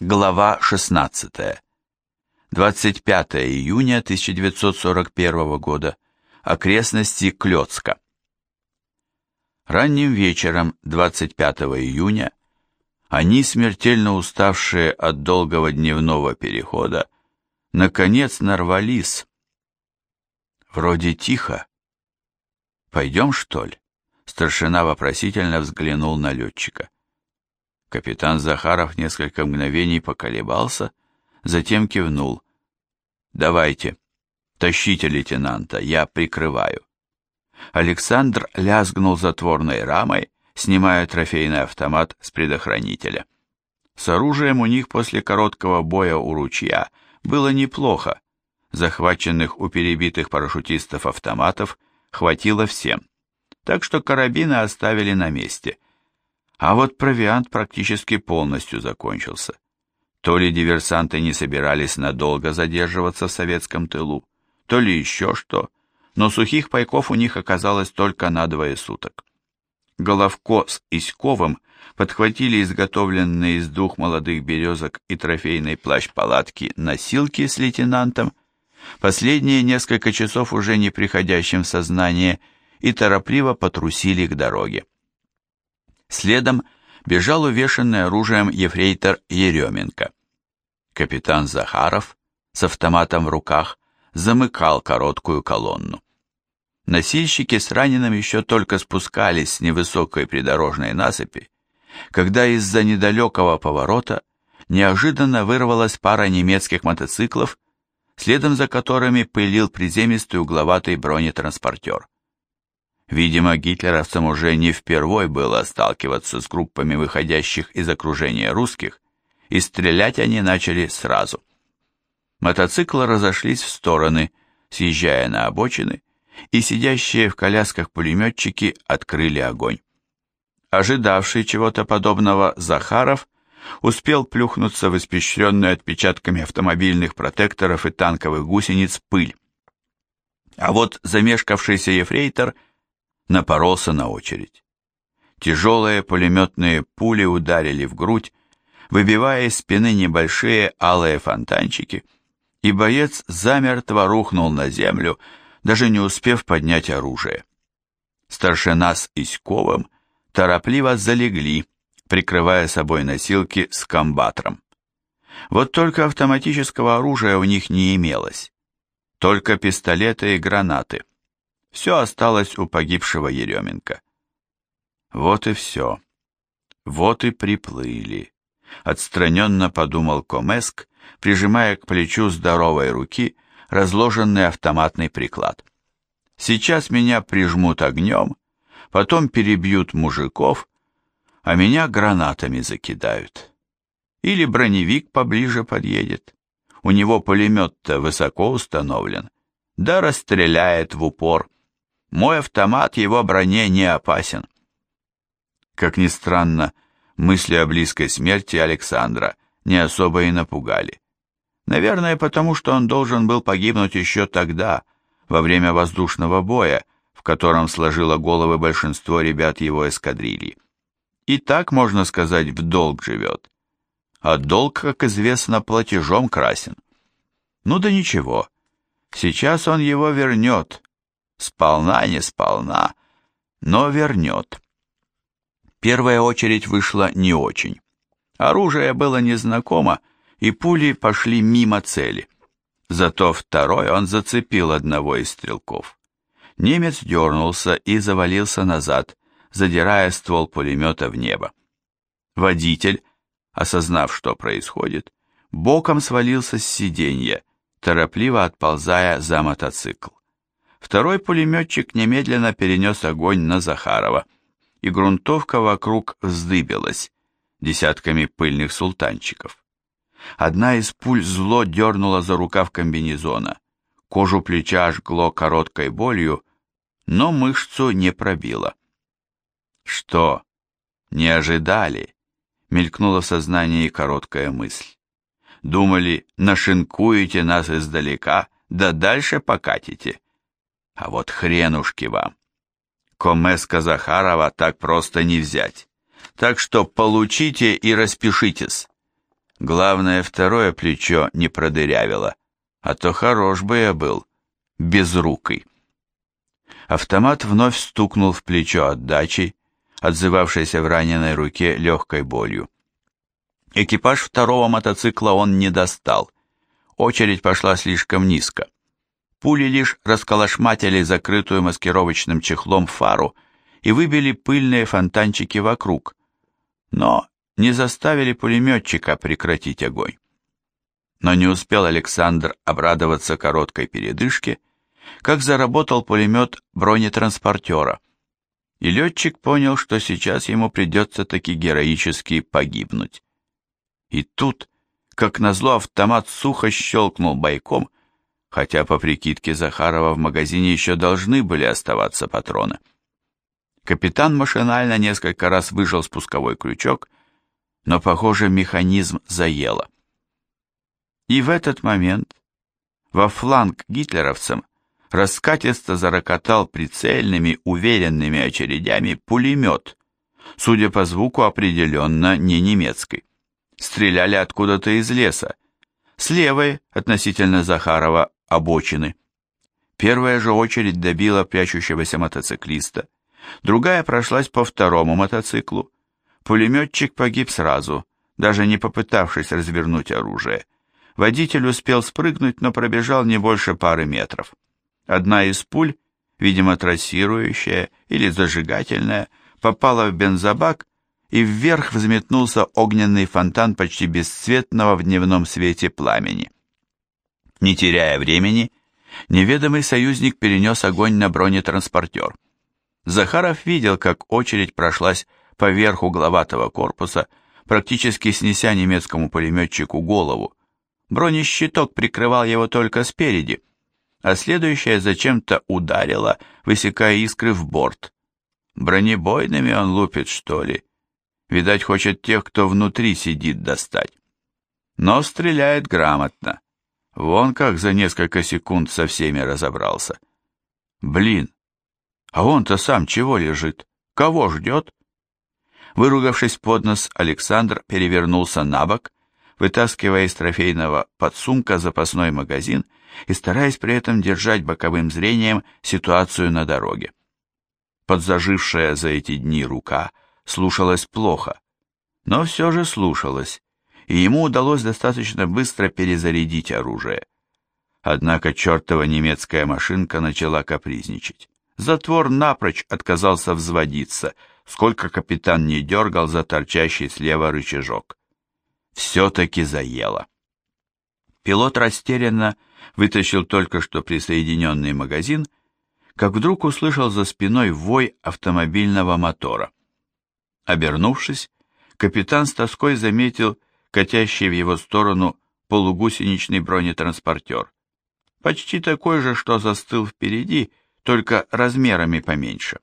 Глава 16. 25 июня 1941 года. Окрестности Клёцка. Ранним вечером 25 июня они, смертельно уставшие от долгого дневного перехода, наконец нарвались. Вроде тихо. «Пойдем, что ли?» Старшина вопросительно взглянул на летчика. Капитан Захаров несколько мгновений поколебался, затем кивнул. «Давайте, тащите лейтенанта, я прикрываю». Александр лязгнул затворной рамой, снимая трофейный автомат с предохранителя. С оружием у них после короткого боя у ручья было неплохо. Захваченных у перебитых парашютистов автоматов хватило всем. Так что карабины оставили на месте – а вот провиант практически полностью закончился. То ли диверсанты не собирались надолго задерживаться в советском тылу, то ли еще что, но сухих пайков у них оказалось только на двое суток. Головко с Иськовым подхватили изготовленные из двух молодых березок и трофейной плащ-палатки носилки с лейтенантом, последние несколько часов уже не приходящим в сознание, и торопливо потрусили к дороге. Следом бежал увешанный оружием ефрейтор Еременко. Капитан Захаров с автоматом в руках замыкал короткую колонну. Носильщики с раненым еще только спускались с невысокой придорожной насыпи, когда из-за недалекого поворота неожиданно вырвалась пара немецких мотоциклов, следом за которыми пылил приземистый угловатый бронетранспортер. Видимо, гитлеровцам уже не впервой было сталкиваться с группами выходящих из окружения русских, и стрелять они начали сразу. Мотоциклы разошлись в стороны, съезжая на обочины, и сидящие в колясках пулеметчики открыли огонь. Ожидавший чего-то подобного Захаров успел плюхнуться в испещренную отпечатками автомобильных протекторов и танковых гусениц пыль. А вот замешкавшийся ефрейтор – напоролся на очередь. Тяжелые пулеметные пули ударили в грудь, выбивая из спины небольшие алые фонтанчики, и боец замертво рухнул на землю, даже не успев поднять оружие. Старшина с Иськовым торопливо залегли, прикрывая собой носилки с комбатром. Вот только автоматического оружия у них не имелось, только пистолеты и гранаты. Все осталось у погибшего Еременко. Вот и все. Вот и приплыли. Отстраненно подумал Комеск, прижимая к плечу здоровой руки разложенный автоматный приклад. Сейчас меня прижмут огнем, потом перебьют мужиков, а меня гранатами закидают. Или броневик поближе подъедет. У него пулемет-то высоко установлен, да расстреляет в упор. Мой автомат его броне не опасен. Как ни странно, мысли о близкой смерти Александра не особо и напугали. Наверное, потому что он должен был погибнуть еще тогда, во время воздушного боя, в котором сложило головы большинство ребят его эскадрильи. И так, можно сказать, в долг живет. А долг, как известно, платежом красен. Ну да ничего, сейчас он его вернет, Сполна, не сполна, но вернет. Первая очередь вышла не очень. Оружие было незнакомо, и пули пошли мимо цели. Зато второй он зацепил одного из стрелков. Немец дернулся и завалился назад, задирая ствол пулемета в небо. Водитель, осознав, что происходит, боком свалился с сиденья, торопливо отползая за мотоцикл. Второй пулеметчик немедленно перенес огонь на Захарова, и грунтовка вокруг вздыбилась десятками пыльных султанчиков. Одна из пуль зло дернула за рукав комбинезона, кожу плеча жгло короткой болью, но мышцу не пробило. «Что, не ожидали?» — мелькнула в сознании короткая мысль. «Думали, нашинкуете нас издалека, да дальше покатите». А вот хренушки вам. Комеска Захарова так просто не взять. Так что получите и распишитесь. Главное, второе плечо не продырявило, а то хорош бы я был, безрукой. Автомат вновь стукнул в плечо отдачей, отзывавшейся в раненой руке легкой болью. Экипаж второго мотоцикла он не достал. Очередь пошла слишком низко. Пули лишь расколошматили закрытую маскировочным чехлом фару и выбили пыльные фонтанчики вокруг, но не заставили пулеметчика прекратить огонь. Но не успел Александр обрадоваться короткой передышке, как заработал пулемет бронетранспортера, и летчик понял, что сейчас ему придется таки героически погибнуть. И тут, как назло, автомат сухо щелкнул бойком, хотя по прикидке Захарова в магазине еще должны были оставаться патроны. Капитан машинально несколько раз выжал спусковой крючок, но, похоже, механизм заело. И в этот момент во фланг гитлеровцам раскатисто зарокотал прицельными, уверенными очередями пулемет, судя по звуку, определенно не немецкий. Стреляли откуда-то из леса, с левой, относительно Захарова, обочины. Первая же очередь добила прячущегося мотоциклиста, другая прошлась по второму мотоциклу. Пулеметчик погиб сразу, даже не попытавшись развернуть оружие. Водитель успел спрыгнуть, но пробежал не больше пары метров. Одна из пуль, видимо трассирующая или зажигательная, попала в бензобак, и вверх взметнулся огненный фонтан почти бесцветного в дневном свете пламени. Не теряя времени, неведомый союзник перенес огонь на бронетранспортер. Захаров видел, как очередь прошлась по верху угловатого корпуса, практически снеся немецкому пулеметчику голову. Бронещиток прикрывал его только спереди, а следующая зачем-то ударила, высекая искры в борт. Бронебойными он лупит, что ли? Видать, хочет тех, кто внутри сидит, достать. Но стреляет грамотно. Вон как за несколько секунд со всеми разобрался. Блин, а он-то сам чего лежит? Кого ждет? Выругавшись под нос, Александр перевернулся на бок, вытаскивая из трофейного подсумка запасной магазин и стараясь при этом держать боковым зрением ситуацию на дороге. Подзажившая за эти дни рука слушалась плохо, но все же слушалась, и ему удалось достаточно быстро перезарядить оружие. Однако чертова немецкая машинка начала капризничать. Затвор напрочь отказался взводиться, сколько капитан не дергал за торчащий слева рычажок. Все-таки заело. Пилот растерянно вытащил только что присоединенный магазин, как вдруг услышал за спиной вой автомобильного мотора. Обернувшись, капитан с тоской заметил катящий в его сторону полугусеничный бронетранспортер. Почти такой же, что застыл впереди, только размерами поменьше.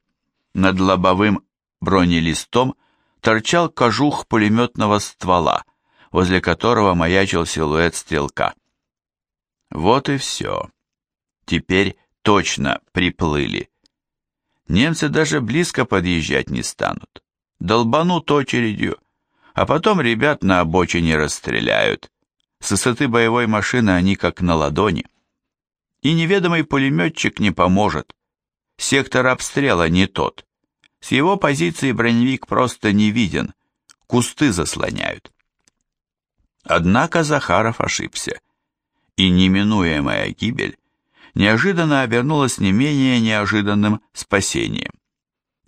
Над лобовым бронелистом торчал кожух пулеметного ствола, возле которого маячил силуэт стрелка. Вот и все. Теперь точно приплыли. Немцы даже близко подъезжать не станут. Долбанут очередью, а потом ребят на обочине расстреляют. С высоты боевой машины они как на ладони. И неведомый пулеметчик не поможет. Сектор обстрела не тот. С его позиции броневик просто не виден, кусты заслоняют. Однако Захаров ошибся и неминуемая гибель неожиданно обернулась не менее неожиданным спасением.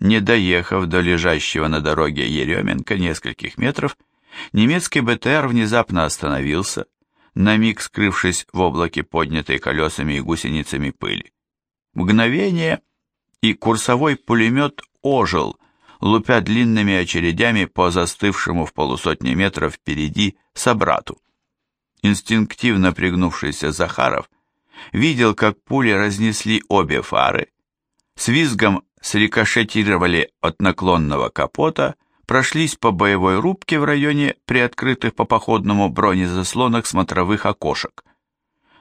Не доехав до лежащего на дороге Еременко нескольких метров, немецкий БТР внезапно остановился, на миг скрывшись в облаке поднятой колесами и гусеницами пыли. Мгновение, и курсовой пулемет ожил, лупя длинными очередями по застывшему в полусотни метров впереди собрату. Инстинктивно пригнувшийся Захаров видел, как пули разнесли обе фары, с визгом срикошетировали от наклонного капота, прошлись по боевой рубке в районе приоткрытых по походному бронезаслонах смотровых окошек.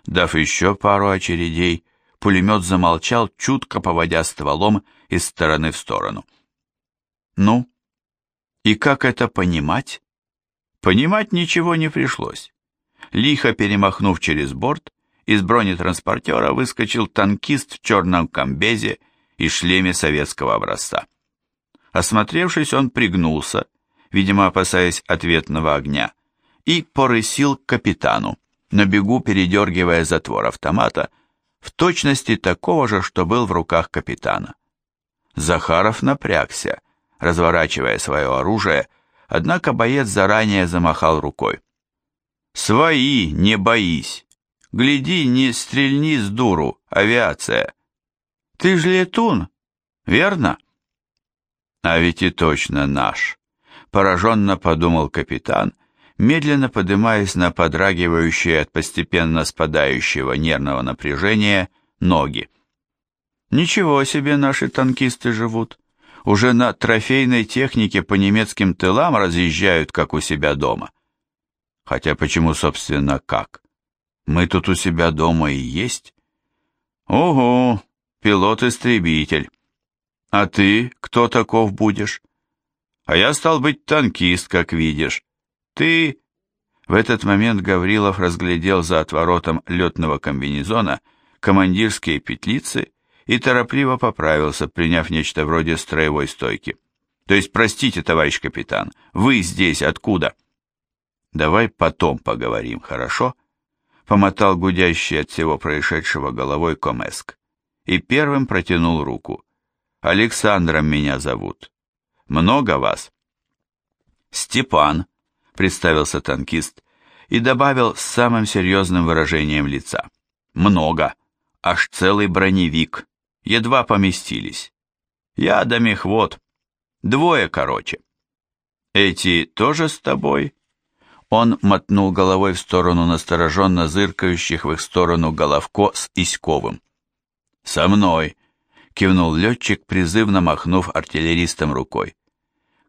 Дав еще пару очередей, пулемет замолчал, чутко поводя стволом из стороны в сторону. Ну, и как это понимать? Понимать ничего не пришлось. Лихо перемахнув через борт, из бронетранспортера выскочил танкист в черном комбезе и шлеме советского образца. Осмотревшись, он пригнулся, видимо, опасаясь ответного огня, и порысил к капитану, на бегу передергивая затвор автомата, в точности такого же, что был в руках капитана. Захаров напрягся, разворачивая свое оружие, однако боец заранее замахал рукой. «Свои, не боись! Гляди, не стрельни с дуру, авиация! Ты ж летун, верно?» «А ведь и точно наш!» — пораженно подумал капитан, медленно поднимаясь на подрагивающие от постепенно спадающего нервного напряжения ноги. «Ничего себе наши танкисты живут!» уже на трофейной технике по немецким тылам разъезжают, как у себя дома. Хотя почему, собственно, как? Мы тут у себя дома и есть. Ого, пилот-истребитель. А ты кто таков будешь? А я стал быть танкист, как видишь. Ты... В этот момент Гаврилов разглядел за отворотом летного комбинезона командирские петлицы и торопливо поправился, приняв нечто вроде строевой стойки. То есть, простите, товарищ капитан, вы здесь откуда? Давай потом поговорим, хорошо? Помотал гудящий от всего происшедшего головой Комеск и первым протянул руку. Александром меня зовут. Много вас? Степан, представился танкист и добавил с самым серьезным выражением лица. Много, аж целый броневик едва поместились. Я да мехвод. Двое, короче. Эти тоже с тобой? Он мотнул головой в сторону настороженно зыркающих в их сторону Головко с Иськовым. «Со мной!» — кивнул летчик, призывно махнув артиллеристом рукой.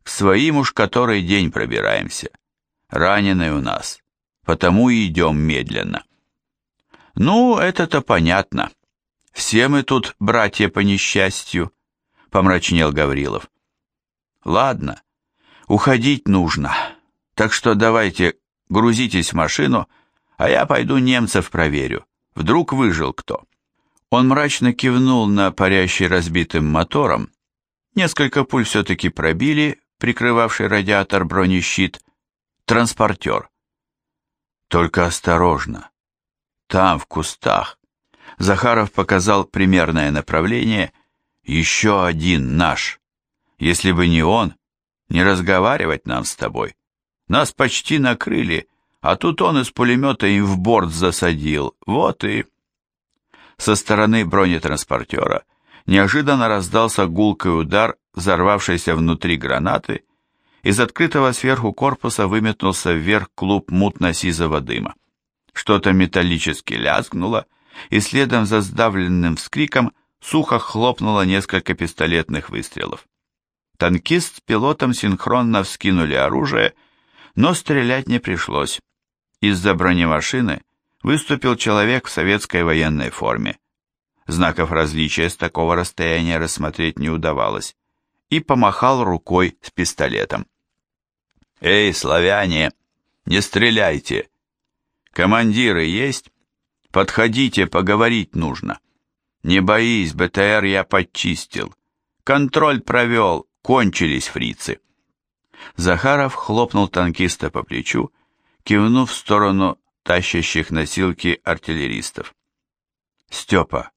«К своим уж который день пробираемся. Раненый у нас, потому и идем медленно». «Ну, это-то понятно. Все мы тут братья по несчастью, помрачнел Гаврилов. Ладно, уходить нужно. Так что давайте грузитесь в машину, а я пойду немцев проверю. Вдруг выжил кто. Он мрачно кивнул на парящий разбитым мотором. Несколько пуль все-таки пробили, прикрывавший радиатор бронещит, транспортер. Только осторожно. Там, в кустах, Захаров показал примерное направление. Еще один наш. Если бы не он, не разговаривать нам с тобой. Нас почти накрыли, а тут он из пулемета им в борт засадил. Вот и... Со стороны бронетранспортера неожиданно раздался гулкий удар взорвавшейся внутри гранаты, из открытого сверху корпуса выметнулся вверх клуб мутно-сизого дыма. Что-то металлически лязгнуло, и следом за сдавленным вскриком сухо хлопнуло несколько пистолетных выстрелов. Танкист с пилотом синхронно вскинули оружие, но стрелять не пришлось. Из-за бронемашины выступил человек в советской военной форме. Знаков различия с такого расстояния рассмотреть не удавалось, и помахал рукой с пистолетом. «Эй, славяне, не стреляйте! Командиры есть?» Подходите, поговорить нужно. Не боись, БТР я подчистил. Контроль провел, кончились фрицы. Захаров хлопнул танкиста по плечу, кивнув в сторону тащащих носилки артиллеристов. Степа,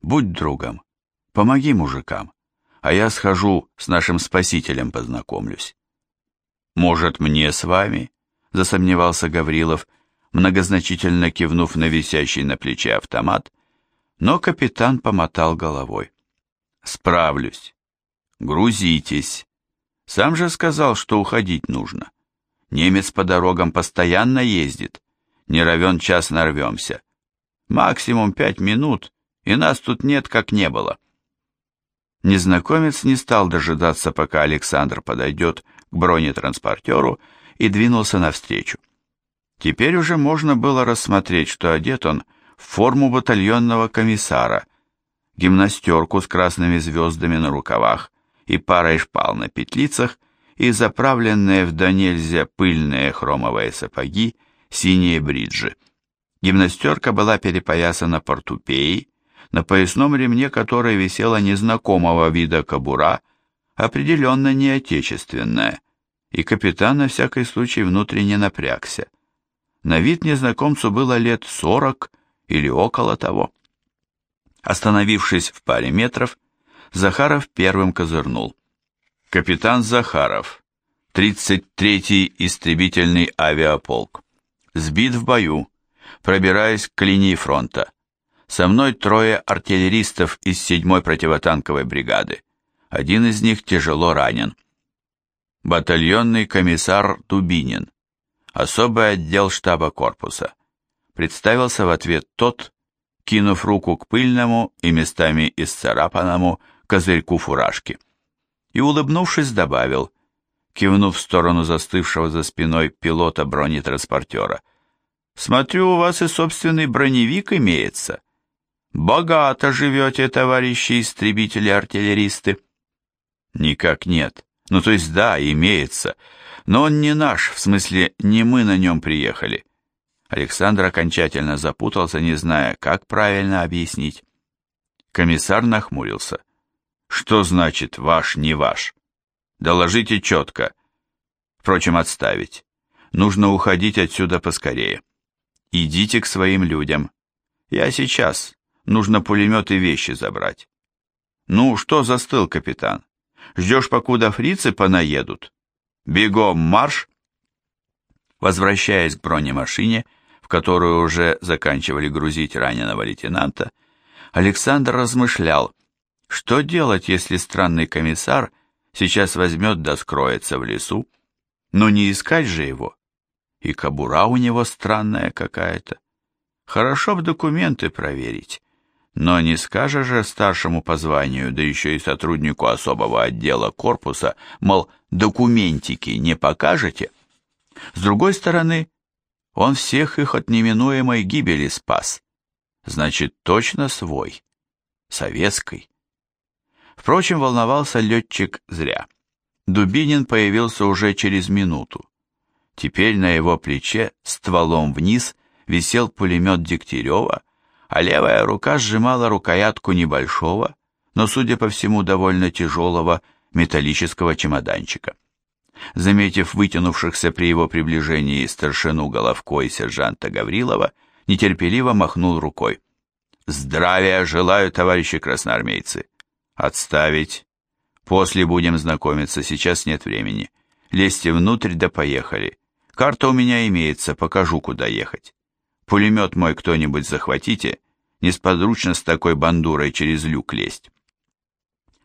будь другом, помоги мужикам, а я схожу с нашим спасителем познакомлюсь. Может, мне с вами? Засомневался Гаврилов, многозначительно кивнув на висящий на плече автомат, но капитан помотал головой. «Справлюсь. Грузитесь. Сам же сказал, что уходить нужно. Немец по дорогам постоянно ездит. Не равен час нарвемся. Максимум пять минут, и нас тут нет, как не было». Незнакомец не стал дожидаться, пока Александр подойдет к бронетранспортеру и двинулся навстречу. Теперь уже можно было рассмотреть, что одет он в форму батальонного комиссара, гимнастерку с красными звездами на рукавах и парой шпал на петлицах и заправленные в до пыльные хромовые сапоги, синие бриджи. Гимнастерка была перепоясана портупеей, на поясном ремне которой висела незнакомого вида кобура, определенно не отечественная, и капитан на всякий случай внутренне напрягся. На вид незнакомцу было лет сорок или около того. Остановившись в паре метров, Захаров первым козырнул. Капитан Захаров, 33-й истребительный авиаполк. Сбит в бою, пробираясь к линии фронта. Со мной трое артиллеристов из 7-й противотанковой бригады. Один из них тяжело ранен. Батальонный комиссар Дубинин. Особый отдел штаба корпуса. Представился в ответ тот, кинув руку к пыльному и местами исцарапанному козырьку фуражки. И, улыбнувшись, добавил, кивнув в сторону застывшего за спиной пилота бронетранспортера. «Смотрю, у вас и собственный броневик имеется. Богато живете, товарищи истребители-артиллеристы». «Никак нет. Ну, то есть да, имеется. Но он не наш, в смысле, не мы на нем приехали». Александр окончательно запутался, не зная, как правильно объяснить. Комиссар нахмурился. Что значит «ваш, не ваш»? Доложите четко. Впрочем, отставить. Нужно уходить отсюда поскорее. Идите к своим людям. Я сейчас. Нужно пулемет и вещи забрать. Ну, что застыл, капитан? Ждешь, покуда фрицы понаедут? Бегом марш! Возвращаясь к бронемашине, в которую уже заканчивали грузить раненого лейтенанта, Александр размышлял, что делать, если странный комиссар сейчас возьмет да скроется в лесу? Но не искать же его. И кобура у него странная какая-то. Хорошо в документы проверить. Но не скажешь же старшему по званию, да еще и сотруднику особого отдела корпуса, мол, документики не покажете? С другой стороны, он всех их от неминуемой гибели спас. Значит, точно свой. Советский. Впрочем, волновался летчик зря. Дубинин появился уже через минуту. Теперь на его плече стволом вниз висел пулемет Дегтярева, а левая рука сжимала рукоятку небольшого, но, судя по всему, довольно тяжелого металлического чемоданчика. Заметив вытянувшихся при его приближении старшину Головко и сержанта Гаврилова, нетерпеливо махнул рукой. «Здравия желаю, товарищи красноармейцы! «Отставить. После будем знакомиться, сейчас нет времени. Лезьте внутрь, да поехали. Карта у меня имеется, покажу, куда ехать. Пулемет мой кто-нибудь захватите, несподручно с такой бандурой через люк лезть».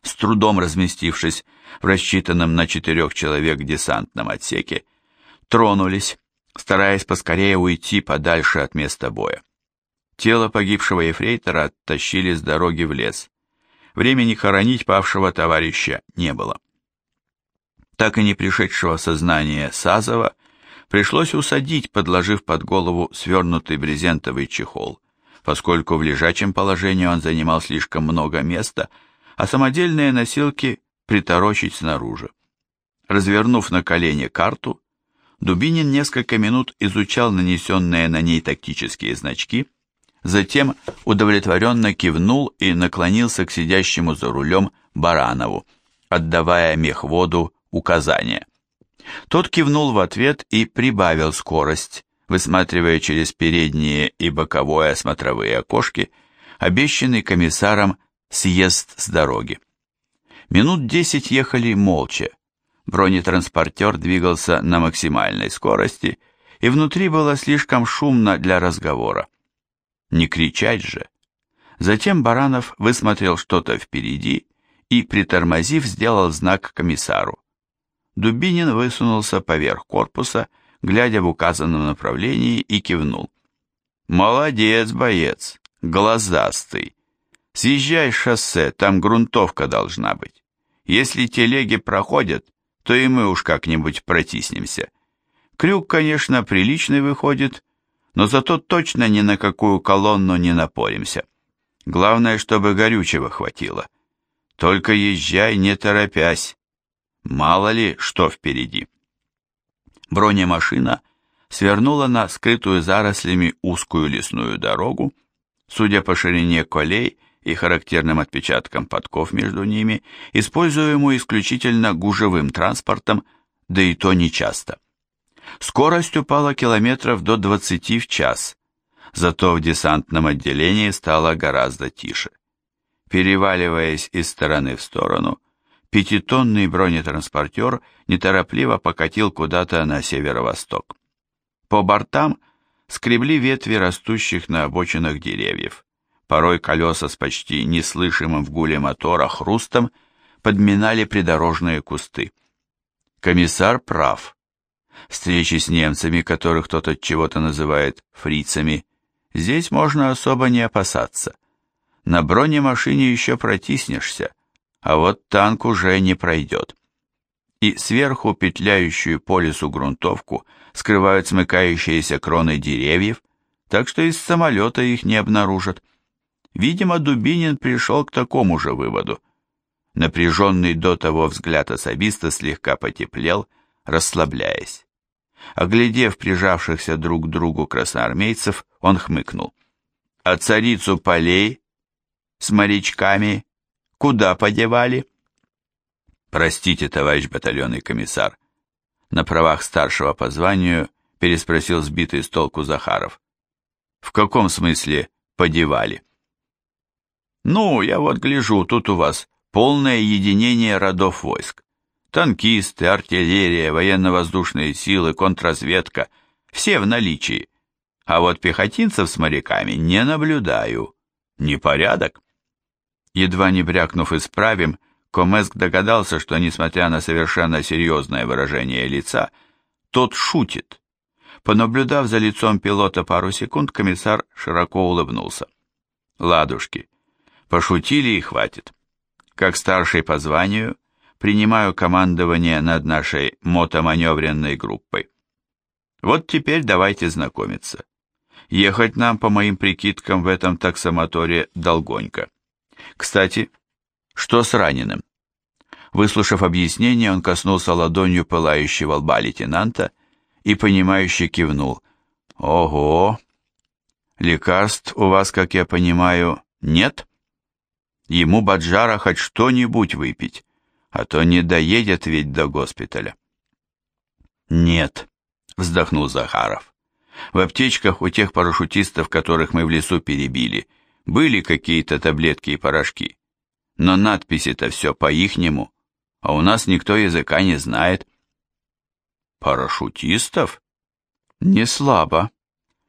С трудом разместившись в рассчитанном на четырех человек десантном отсеке, тронулись, стараясь поскорее уйти подальше от места боя. Тело погибшего ефрейтора оттащили с дороги в лес. Времени хоронить павшего товарища не было. Так и не пришедшего сознания Сазова пришлось усадить, подложив под голову свернутый брезентовый чехол, поскольку в лежачем положении он занимал слишком много места, а самодельные носилки приторочить снаружи. Развернув на колени карту, Дубинин несколько минут изучал нанесенные на ней тактические значки, Затем удовлетворенно кивнул и наклонился к сидящему за рулем Баранову, отдавая мехводу указания. Тот кивнул в ответ и прибавил скорость, высматривая через передние и боковое смотровые окошки обещанный комиссаром съезд с дороги. Минут десять ехали молча. Бронетранспортер двигался на максимальной скорости, и внутри было слишком шумно для разговора. Не кричать же. Затем Баранов высмотрел что-то впереди и, притормозив, сделал знак комиссару. Дубинин высунулся поверх корпуса, глядя в указанном направлении, и кивнул. «Молодец, боец, глазастый. Съезжай с шоссе, там грунтовка должна быть. Если телеги проходят, то и мы уж как-нибудь протиснемся. Крюк, конечно, приличный выходит, но зато точно ни на какую колонну не напоримся. Главное, чтобы горючего хватило. Только езжай, не торопясь. Мало ли, что впереди. Бронемашина свернула на скрытую зарослями узкую лесную дорогу, судя по ширине колей и характерным отпечаткам подков между ними, используемую исключительно гужевым транспортом, да и то нечасто. Скорость упала километров до 20 в час, зато в десантном отделении стало гораздо тише. Переваливаясь из стороны в сторону, пятитонный бронетранспортер неторопливо покатил куда-то на северо-восток. По бортам скребли ветви растущих на обочинах деревьев. Порой колеса с почти неслышимым в гуле мотора хрустом подминали придорожные кусты. Комиссар прав. Встречи с немцами, которых кто-то чего-то называет фрицами, здесь можно особо не опасаться. На бронемашине еще протиснешься, а вот танк уже не пройдет. И сверху петляющую по лесу грунтовку скрывают смыкающиеся кроны деревьев, так что из самолета их не обнаружат. Видимо, Дубинин пришел к такому же выводу. Напряженный до того взгляд особиста слегка потеплел, расслабляясь. Оглядев прижавшихся друг к другу красноармейцев, он хмыкнул. «А царицу полей с морячками куда подевали?» «Простите, товарищ батальонный комиссар», на правах старшего по званию переспросил сбитый с толку Захаров. «В каком смысле подевали?» «Ну, я вот гляжу, тут у вас полное единение родов войск. Танкисты, артиллерия, военно-воздушные силы, контрразведка – все в наличии. А вот пехотинцев с моряками не наблюдаю. Непорядок. Едва не брякнув «исправим», Комеск догадался, что, несмотря на совершенно серьезное выражение лица, тот шутит. Понаблюдав за лицом пилота пару секунд, комиссар широко улыбнулся. «Ладушки, пошутили и хватит. Как старший по званию, принимаю командование над нашей мотоманевренной группой. Вот теперь давайте знакомиться. Ехать нам, по моим прикидкам, в этом таксомоторе долгонько. Кстати, что с раненым? Выслушав объяснение, он коснулся ладонью пылающего лба лейтенанта и, понимающе кивнул. «Ого! Лекарств у вас, как я понимаю, нет? Ему Баджара хоть что-нибудь выпить, а то не доедет ведь до госпиталя». «Нет», — вздохнул Захаров. «В аптечках у тех парашютистов, которых мы в лесу перебили, были какие-то таблетки и порошки но надписи-то все по-ихнему, а у нас никто языка не знает. Парашютистов? Не слабо.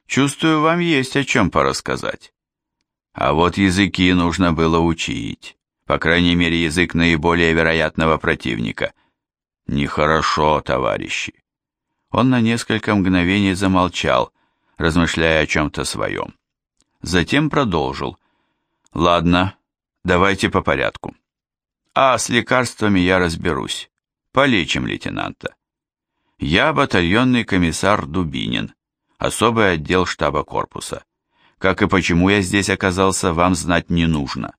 Чувствую, вам есть о чем порассказать. А вот языки нужно было учить, по крайней мере, язык наиболее вероятного противника. Нехорошо, товарищи. Он на несколько мгновений замолчал, размышляя о чем-то своем. Затем продолжил. «Ладно, Давайте по порядку. А с лекарствами я разберусь. Полечим лейтенанта. Я батальонный комиссар Дубинин, особый отдел штаба корпуса. Как и почему я здесь оказался, вам знать не нужно.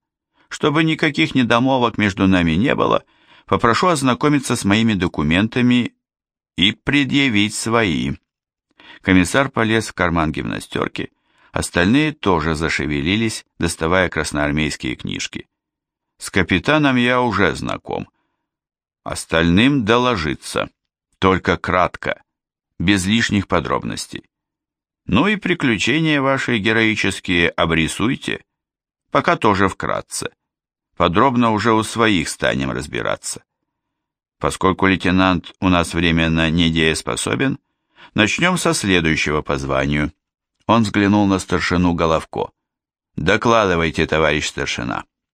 Чтобы никаких недомолвок между нами не было, попрошу ознакомиться с моими документами и предъявить свои. Комиссар полез в карман гимнастерки Остальные тоже зашевелились, доставая красноармейские книжки. С капитаном я уже знаком. Остальным доложиться, только кратко, без лишних подробностей. Ну и приключения ваши героические обрисуйте, пока тоже вкратце. Подробно уже у своих станем разбираться. Поскольку лейтенант у нас временно недееспособен, начнем со следующего по званию – он взглянул на старшину Головко. «Докладывайте, товарищ старшина».